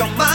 your mind.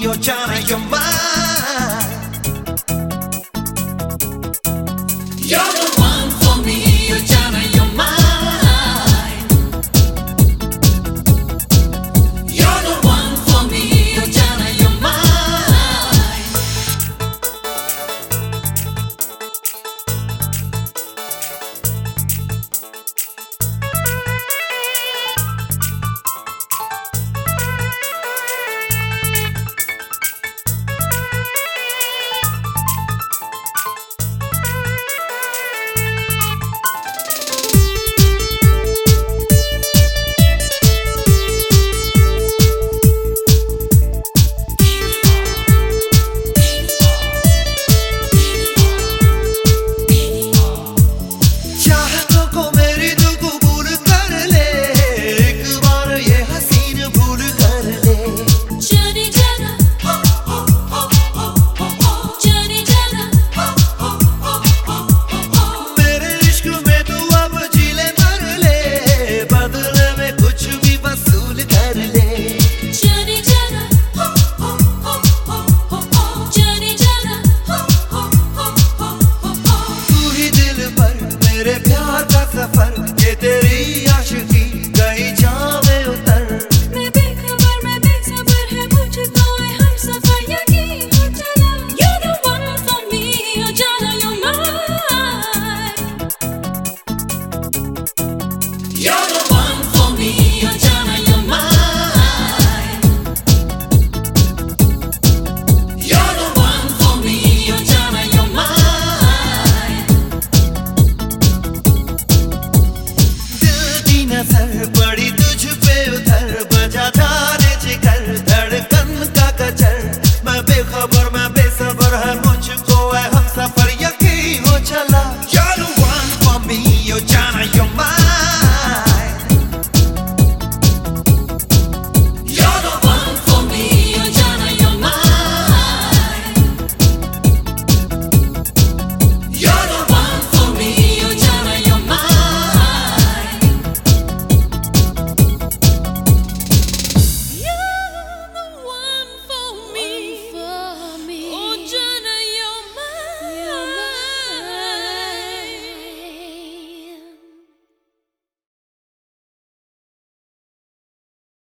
your child, your mind.